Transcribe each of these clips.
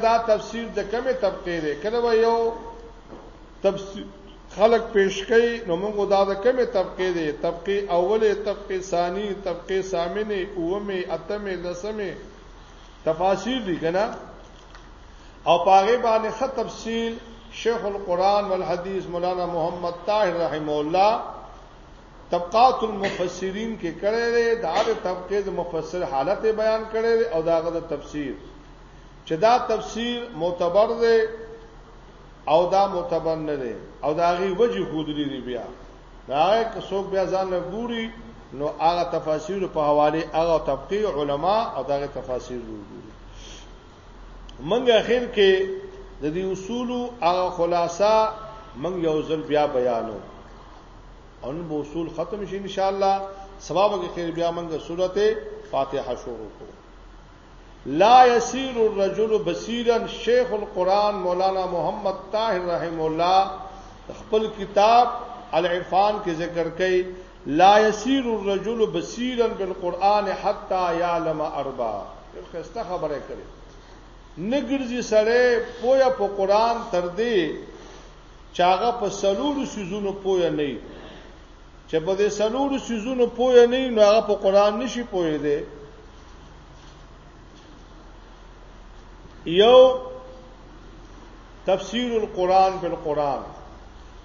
دا تفسیر د کومې طبقه دی کله و یو تفسیر خلق پیش کړي نو موږ دا د کومې طبقه دی طبقه اوله طبقه ثانی طبقه ثامنه اومه اتمه لسمه تفاسیر دي کنه او پاغه باندې خط تفصیل شیخ القران والحدیث مولانا محمد طاهر رحم الله طبقات المفسرین کې کړي دي دا د طبقه د مفسر حالت بیان کړي او داغه د تفسیر چې دا تفسیر معتبر دی او دا معتبر نه دی او دا غي وجه خودلی دی بیا دا که څوک بیا ځان له ګوري نو هغه تفاسیر په حواله هغه طبقه علما او دغه تفاسیر وګوري منګه اخر کې د دې اصول او خلاصہ منګ یو ځل بیا بیانو ان به اصول ختم شي ان شاء الله سبب کې بیا منګه سورته فاتحه شروع کوو لا يصير الرجل بصيرا شيخ القرآن مولانا محمد طاهر رحم الله خپل کتاب العرفان کې ذکر کوي لا يصير الرجل بصيرا بالقرآن حتى يعلم اربع یو خسته خبره کړي نګرځي سره پویا په قرآن تر دې چاغه په سلور سيزونو پویا نه چې په دې سلورو سيزونو پوه نه نو هغه په قران نشي پوه دی یو تفسیر القرآن بالقرآن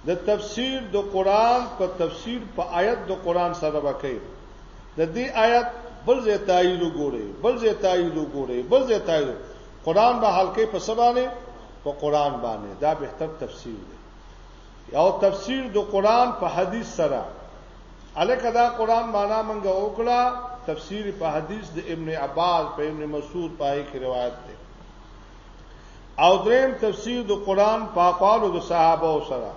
د تفسیر د قرآن په تفسیر په آیت د قرآن سره وکړي د دې آیت بل ځای تایید وګوري بل ځای تایید وګوري بل ځای تایید قرآن به حلقې په سبانه په قرآن باندې دا بهتر تفسیر دی یو تفسیر د قران په حدیث سره الکه دا قران معنا منګه وکړه تفسیر په حدیث د ابن عباس په ابن مسعود پای کې روایت ده او دریم تفسیر د قران په اقوالو د صحابه او سره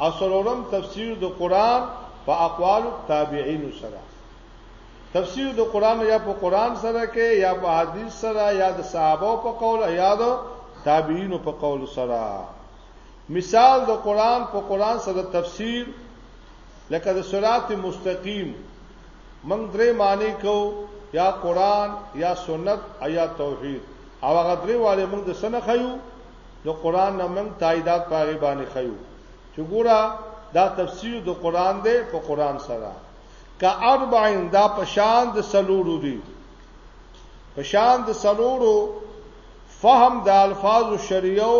او سرورم تفسیر د قران په اقوالو تابعین سره تفسیر د قران یا په قران سره کې یا په حدیث سره یا د صحابه په قول یا د تابعین په قول سره مثال د قران په قران سره تفسیر لکه د صراط مستقیم موږ درې معنی کو یا قران یا سنت یا توحید او هغه درې والے موږ د سنه خیو د قران نه موږ تاییدات پاره باندې خیو چې ګوره دا تفسیر د قران دی په قران سره کا اربعین دا پشان د سلورو دی پشان د سلورو فهم د الفاظ شرعیو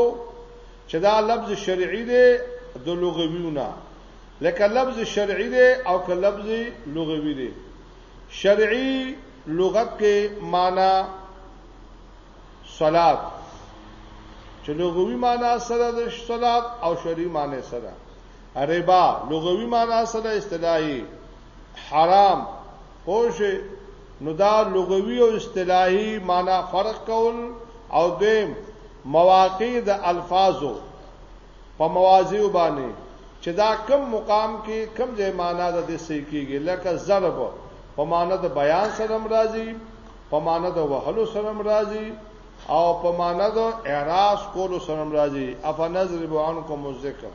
چې دا لفظ شرعي دی د لغویونه لکه لفظ شرعي دی او که لفظ لغوي دی شرعي لغت کې معنی صلات چې لغوي معنی سره د صلات او شرعي معنی سره ربا لغوي معنی سره اصطلاحي حرام پوش نو دا لغوي او اصطلاحي معنا فرق کول او دویم مواقع د الفاظو په موازی باندې چې دا کم مقام کې کم ځای معنا د دې صحیح کېږي لکه ضرب په معنا د بیان سره مرضی په معنا د وهلو سره مرضی او په معنا د اعراض کولو سره مرضی افنظر بعنکم الذکر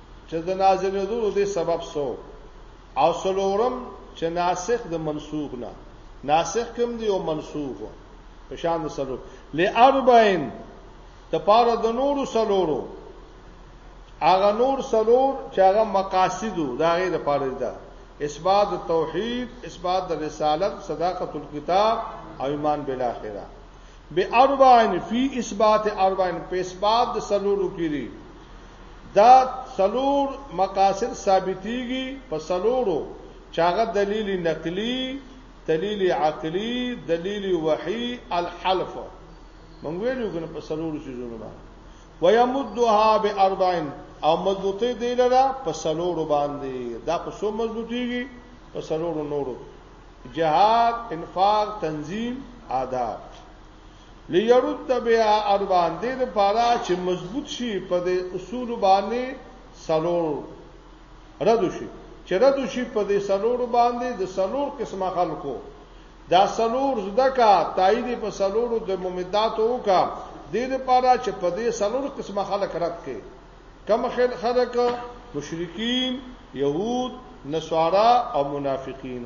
چې د نازلېدو د سبب سو او سلورم چې ناسخ د منسوخ نه ناسخ کوم دی او منسوخ په شان د سلور لاربعین د پاره د نور سلورو هغه نور سلور چې هغه مقاصدو دا غي د پاره ده اثبات توحید اثبات د رسالت صداقت الكتاب او ایمان بالاخره به اربعین فی اثبات اربعین په اثبات د سلورو کې دا څلور مقاصد ثابتیږي په څلورو چې هغه دلیل نقلی، دلیل عقلی، دلیل وحی، الحلف مونږ ویلو کنه په سلور سيزونو باندې ويمدها باربعين او مضبوطه دی لره په سلور باندې دا په سو مضبوطيږي په سلور نورو جهاد انفاق تنظیم آداب لیرد بها اربان دې لپاره چې مضبوط شي په دې اصول باندې سلور رد شي چې رد شي په دې سلور باندې د سلور قسمه خلکو دا سلور زدکا تایید په سلور د ممدات وکا د دې لپاره چې په دې سلور قسمه خلک رد کړي کم خل خلک مشرکین یهود نصارا او منافقین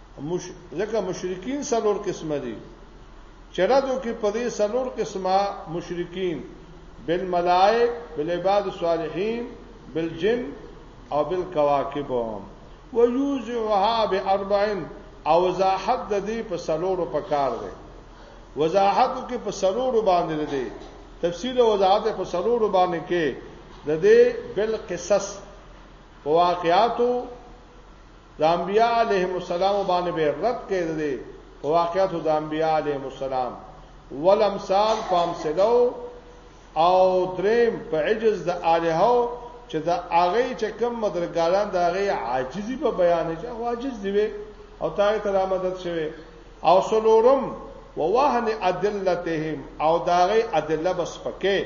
مش... ځکه مشرکین څلور قسمه دي چرادو کې په دې څلور قسمه مشرکین بالملائک بالعباد الصالحین بالجن او بالکواکب ويوزعها باربع او وضاحت د دې په څلور په کار دی وضاحت کې په څلور باندې دی تفصیل او وضاحت په څلور باندې کې د دې بل قصص په واقعاتو د انبیاء علیهم السلام باندې به رد کړي دي په واقعیت د انبیاء علیهم السلام ولمثال فامثلو او دریم په عجز د الہو چې دا هغه چې کم مدرګاران دا هغه عاجزي په بیان چې عاجز دی او تای ته مدد شوی او سلورم ووهن ادلتهم او دا هغه ادله بس پکې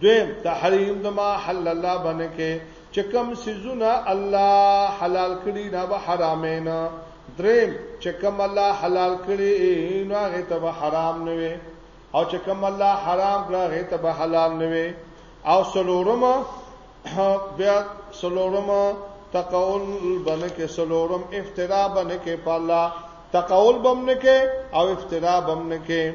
دویم تحریم د ما حل الله باندې کې چې کوم سيزونه الله حلال کړی نه به حرامې نه دریم چې کوم الله حلال کړی نو هغه ته به حرام نه وي او چې کوم الله حرام کړی هغه ته به حلال نه وي او سلورم بیا سلورم تقول بنه کې سلورم افترا بنه کې په الله تقول بمنه کې او افترا بمنه کې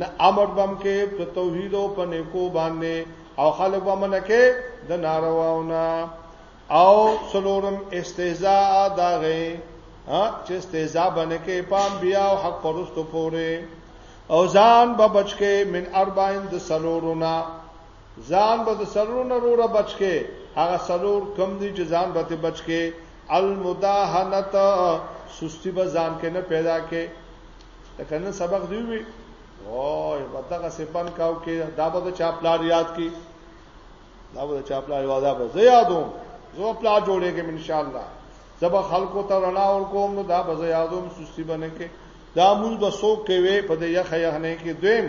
نه امر بم کې په توحید او په نیکو باندې او خلک به منکه د نارواونه او څلورم استهزاء دا غي چې استهزاء باندې کې پام بیا او حق پرستو پوره او ځان به بچکه من اربعین د څلورونه ځان به د څلورونه روره بچکه هغه څلور کم دي چې ځان به ته بچکه المداهنت سستی به ځان کې نه پیدا کې ته کنه سبق دی وی وای بدغه سبن کاو کې دا به چا پلار یاد کی دا به چا پلار یاد به زه یادوم زه پلار جوړېږم ان شاء الله زب خلکو ته رڼا ور کوم نو دا به زه یادوم سستی باندې کې دا مونږ به سو کوي په دې یخ یخ نه کې دویم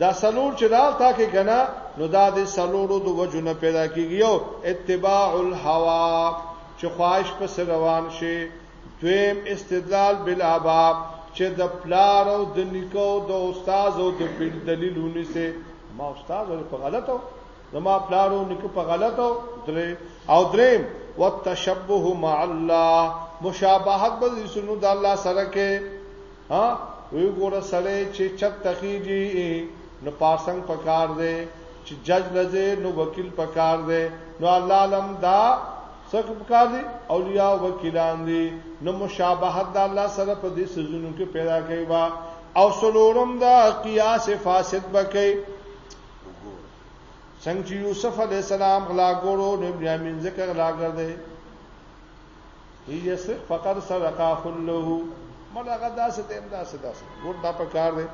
دا سلور چې دا تا کې کنه نو دا د سلورو د وجو نه پیدا کیږي یو اتباع الهوا چې خواهش په روان شي دویم استدلال بالابا چې د پلار او د نیکو د استاد او د پیل دلیلونه سي ما استاد په غلطو زما پلار او نیکو په غلطو درې او دریم وتشبه مع الله مشابهت به سنو د الله سره کې ها وی ګوره سړی چې چت تخیږي نو پارسنګ پکار دی چې جج لځه نو وکیل پکار دی نو الله علم دا څخه پکار دی اولیاء وکیلان دی نو مشابهت د الله سره په دې سيزونو کې پیدا کوي وا او سلورم دا قیاس فاسد بکې څنګه چې یوسف علی السلام غلا ګورو نو بنیامین ذکر غلا ګرځي هي صرف فقط صدقه خله ملګه داسې دیم داسې داسې ګور دا په کار دی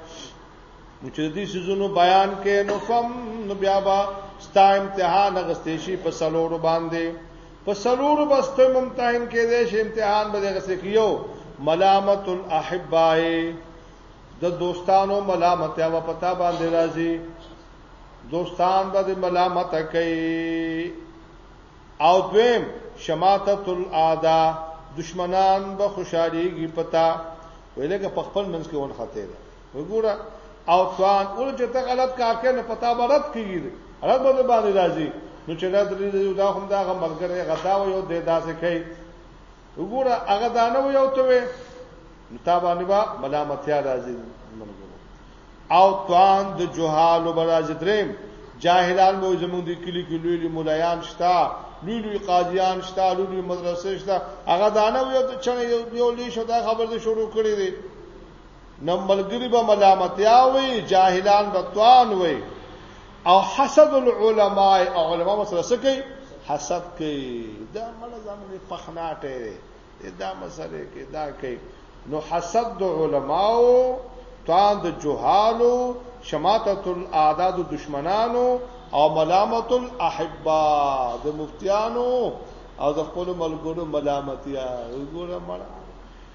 چې دې سيزونو بیان کې نو فم نو بیا با ستا امتحان غستې شي په سلور باندې په سلور بسته ممتحن کې دې شي امتحان به غستې کیو ملامت الاحبائے د دوستانو ملامت یا پتا باندې راځي دوستان به ملامت کوي او دویم شماتت الاعداء دشمنان به خوشاليږي پتا ویلګه په خپل منځ کې ون خطه ده وګوره او څوان اول چې ته غلط کار کوي نو پتا برت کیږي رب به باندې راځي نو چې دا درې دا هم دا غملګره غدا و یو د داسې کوي وګوره هغه دانه و یو ته وې متابانه با ملامتیا راځي او توان د جهالو برازي دریم جاهلان مو زمونږ د کلی کې لوی لوی مولایان شتا لوی لوی قاضیان شتا لوی لوی مدرسې شتا هغه دانه یو ته چنه یو لوی شو دا خبر دې شروع کړې دي نو ملګری به ملامتیا وي جاهلان به توان وي او حسد العلماء او علما مسله سکی حسد کوي دا مړ زموږ پخناټه دی دا مسله کې دا کوي نو حسد د علماو توان د جهالو شماتت الاعداد دشمنانو او ملامت الاحبا د مفتیانو او د خپل ملګرو ملامتیا وګوره مړه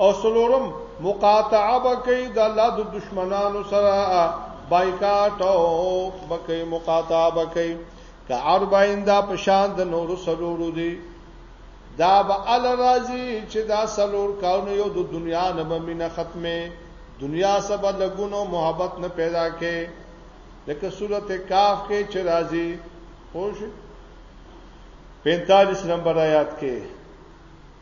او سلورم مقاطعه بکې د الله د دشمنانو سره بایکاټ او بکې مقاطعه بکې که اربعین دا پشان د نورو سلورو دی دا به ال راضی چې دا سلور کارونه یو د دنیا نه به مینه ختمه دنیا سبا لګونو محبت نه پیدا کې لکه سورته کاف کې چې راضی خوش 45 نمبر آیات کې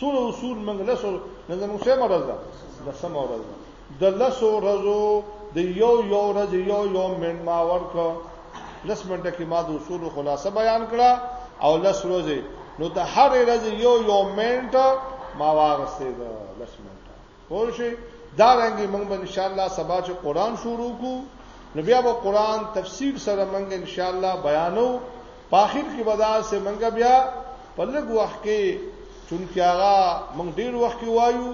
سور اصول موږ لسو نن موږ سه مرز ده د سم ورځ ده د لسو ورځو د یو یو ورځ یو یو من ما ورک لس منټه کې ما د اصول خلاصه بیان کړه او لس ورځې نو د هر ورځ یو یو منټ ما واغستې ده لس منټه پوه شئ دا رنګي موږ به ان شاء الله سبا چې قران شروع کو نو بیا به قران تفسیر سره موږ ان شاء الله بیانو په اخر کې به دا سه موږ بیا په لږ وخت کې چونکی هغه موږ ډیر وخت کې وایو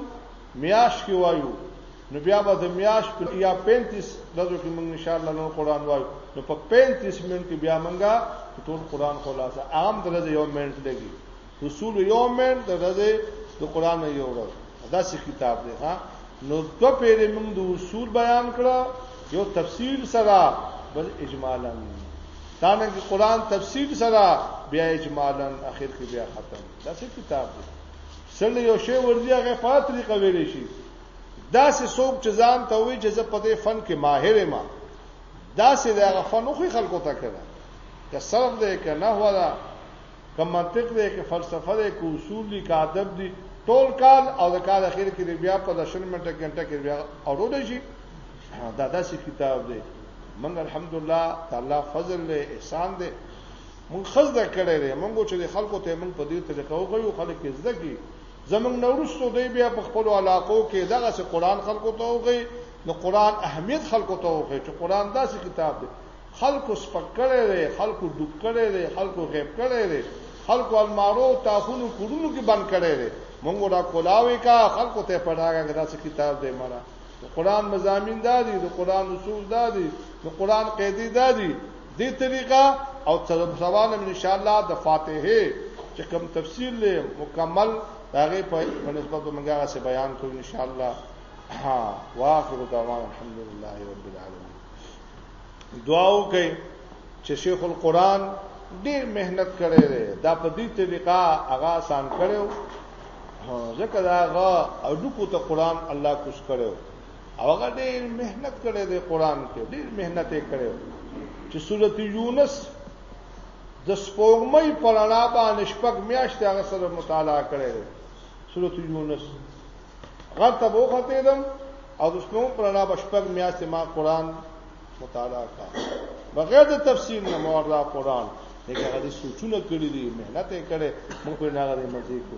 میاش کې وایو نو بیا به د میاش په یا 35 لږو کې موږ ان شاء الله نو قران وایو نو په 35 منټ بیا موږ ټول قران خلاصه عام درځه یو منټ لګي رسول یومن د ورځې د قران یو ورځ دا سی کتاب دی ها نو دو پیرې موږ د اصول بیان کړه یو تفصیل سره بل اجمالا دا نه چې قران تفصیل سره بیا اجمالا اخر کې بیا ختم دا سی کتاب دی سره یو شی ورځي هغه په طریقه ویل شي دا سه څوک چې ځان ته وي چې زه په دې فن کې ماهر یم دا سه دا فن خو خلکو ته کړه که صرف دې کنه هو دا که منطق دی که فلسفه دی که اصول دی که ادب دی ټول کال او د کال اخر کې بیا په دشن منټه ګنټه کې بیا اورول شي دا داسې کتاب دی من الحمدلله تعالی فضل له احسان دی مون خزده کړی دی مونږ چې د خلکو ته مونږ په دې طریقه وغویو خلک یې زده کی زمونږ نورستو دی بیا په خپل علاقو کې دغه سه قران خلکو ته وغوي نو قران اهمیت خلکو ته وغوي چې قران داسې کتاب دی خلکو سپک کړی دی، خلکو ډوب کړی دی، خلکو غیب کړی دی، خلکو المارو تاخونو کورونو کې بند کړی دی مونږ را کولاوي کا خلکو ته پټاګه دا څه کتاب دی مړه د قران مزامین دادي د قران اصول دادي د قران قیدی دادي دې طریقه او تر سبانه ان شاء الله د فاتحه چې کوم تفسیر له مکمل هغه په نسبت مونږه سه بیان کوو ان شاء الله ها واخر دعوانا الحمد لله رب العالمين دعا وکړئ چې شیخ القرآن ډیر مهنت کړی دی دا په دې طریقه هغه آسان کړو ځکه دا هغه اډوکو ته قرآن الله کوس کړو او هغه ډیر مهنت کړی دی قرآن کې ډیر مهنت یې کړو چې سورته یونس د سپوږمۍ پر اړه باندې شپږ میاشتې هغه سره مطالعه کړې ده سورته یونس غر ته وخته دم او د شنو پر را بشپګ میاست ما قران مطالعه کا بغیر د تفسیر نه مور را قران دغه غدي سوچونه کړی دي مهنت یې کړي موږ په ناغه دې مزه کو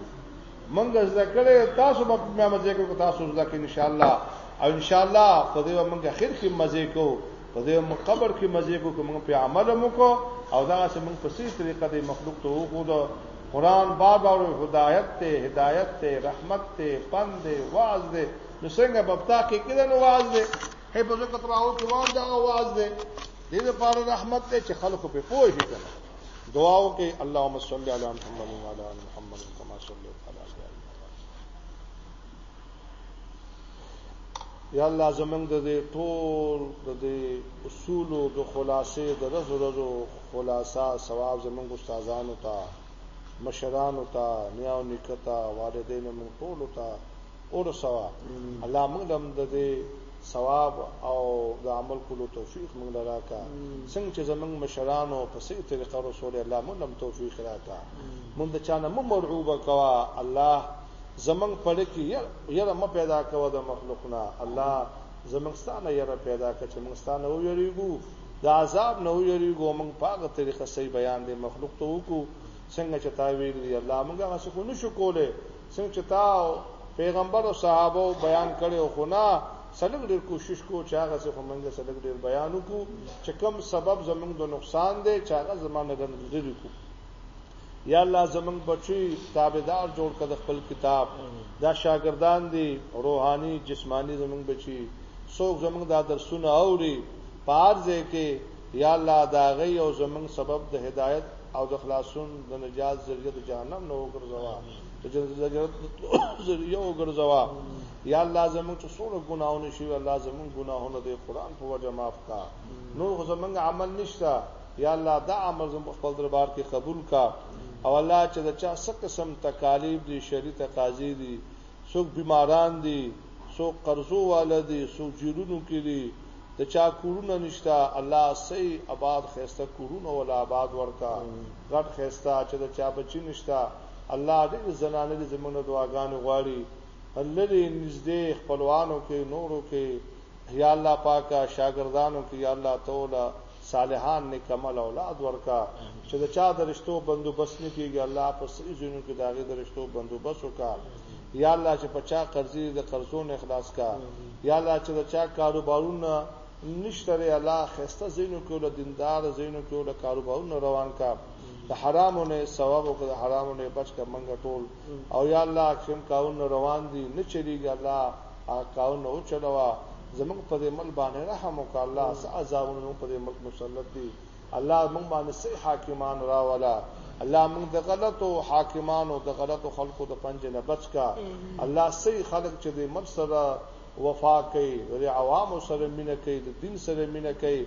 موږ زده کړې تاسو په ما مزه کو تاسو زده کړئ ان شاء الله او ان شاء الله په دې موږ اخر کې مزه کو په دې موږ قبر کې مزه کو کوم په عمل مو کو او دا چې موږ په سي طریقه دې مخلوق ته وګورو قران بار بار هدایت ته هدایت ته رحمت ته پند دی واعظ دی نو څنګه په پتا کې کړه نو واعظ دی هي په ځکه تر او کې واعظ دا واعظ دی دې لپاره رحمت ته چې خلکو په پوه شي کنه دعاو کې اللهم صل علی محمد وعلى ال محمد كما صليت على ال یا الله زمنګ د دې ټول د دې اصول او د خلاصې د رزو رزو خلاصه ثواب زمونږ استادانو ته مشرانو ته نیاو نیکه ته والدینو مونږ ټول ته اور ثواب الله مونږ لم د دې ثواب او د عمل کولو توفیق مونږ لراکا څنګه چې زمونږ مشرانو په سي طریقه رسول الله مونږ لم توفیق راکا مونږ د چانه مو مرعوب کوا الله زمونږ پر کې یره م پیدا کوا د مخلوقنا الله زمونږ ستانه یره پیدا کړ چې مونږ ستانه ویریږو د عذاب نه ویریږو موږ په هغه طریقه صحیح بیان دی مخلوق ته وکړو څنګه چې تا ویل دی الله موږ هغه څه خو نشو کولای څنګه چې تا پیغمبر او صحابه بیان کړي او خو نه سلګ ډیر کوشش کو چې هغه څه خو موږ سلګ ډیر بیان وکړو چې کم سبب زموږ د نقصان دی چې هغه زمانه ګرځي کو یا الله زمنګ بچی تابعدار جوړ کړه خپل کتاب دا شاګردان دي روحاني جسماني زمنګ بچی څوک زمنګ دا درسونه اوري پارځه کې یا الله دا غي او زمنګ سبب د هدایت او د خلاصون د نجات ذریعہ د جهنم نه وګرځوا د جنت ذریعہ وګرځوا یا الله زموږ چې څوره ګناهونه شي الله زموږ ګناهونه د قران په وجه معاف کا نور زموږ عمل نشته یا الله دا عمل زموږ خپل دربار کې قبول کا او الله چې دا چا څه قسم تکالیف دي شری تقاضي دي څوک بیماران دي څوک قرضو والدي څوک جیرونو کې دي د چا کورونه نشتا الله سي آباد خيسته کورونه ولا آباد ورکا غټ خيسته چې د چا بچی نشتا الله دې زنانه دې زمونږ دعاګانې غواړي لری نږدې خپلوانو کې نورو کې یا الله پاکه شاګردانو کې یا الله تعالی صالحان نکمل اولاد ورکا چې د چا د رشتو بندوبست نه کیږي الله په سې زینو کې داغه د رشتو بندوبست وکا یا الله چې په چا قرضې د قرضو نه اخلاص کا یا الله چې د چا کاروبارونه نشتره الله خسته زینو کې ول دیندار زینو کې ول کاروبارونه روان کا د حرامو نه ثواب او د حرامو نه بچ کا منګه ټول او یا الله کوم کارونه روان دي نه چلیږي الله هغه کارونه وچلوه زموږ په دې مل باندې رحم وکړه الله څه عذابونه موږ په دې ملک مسلط دي الله موږ باندې صحیح حاکمان راولا الله موږ د غلطو حاکمانو د غلطو خلکو د پنجې نه بچ کا الله صحیح خلک چې د مل سره وفا کوي د عوامو سره مینه کوي د دین سره مینه کوي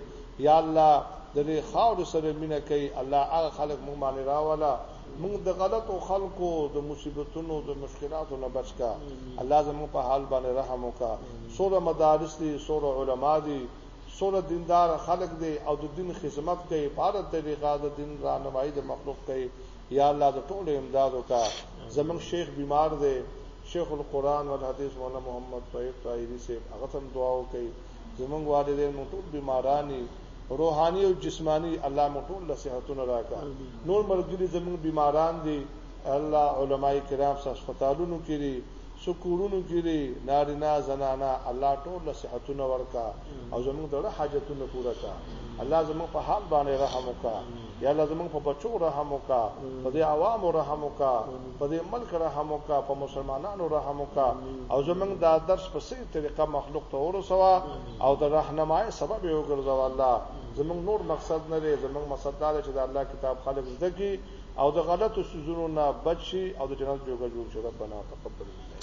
یا الله د دې خاور سره مینه کوي الله هغه خلک موږ باندې راولا موږ د غلطو خلکو د مصیبتونو د مشکلاتو نه بچ کا الله زموږ په حال باندې رحم وکا سوره مدارس دي سوره علما دي سوره دیندار خلق دي او د دین خدمت کوي په اړه طریقه د دین رانمایي د مخلوق کوي یا الله د ټولو امداد وکا زموږ شیخ بیمار دی شیخ القرآن والحدیث مولانا محمد طیب طاهری سے هغه هم دعا وکړي زمونږ والدین مو ټول بیمارانی روحاني او جسماني الله مو ټول له صحتونو راکا نور مرګري زمونږ بیماران دي الله علماي کرام سره هسپتالونو کې دي سکورونو کې دي نارینه زنانا الله ټول له صحتونو ورکا او زمونږ دغه حاجتونه پوره کا الله زمونږ په حال باندې رحم وکا یا الله زمونږ په بچو رحم وکا په دې عوامو رحم وکا په دې ملک رحم وکا په مسلمانانو رحم وکا او زمونږ دا درس په صحیح طریقه مخلوق ته ورسوا او د راهنمای سبب یو ګرځو الله زمونږ نور مقصد نه لري زمونږ مقصد دا چې د الله کتاب خلق زده کی او د غلطو سيزونو نه بچي او د جنت جوګه جوړ شي ربنا تقبل منا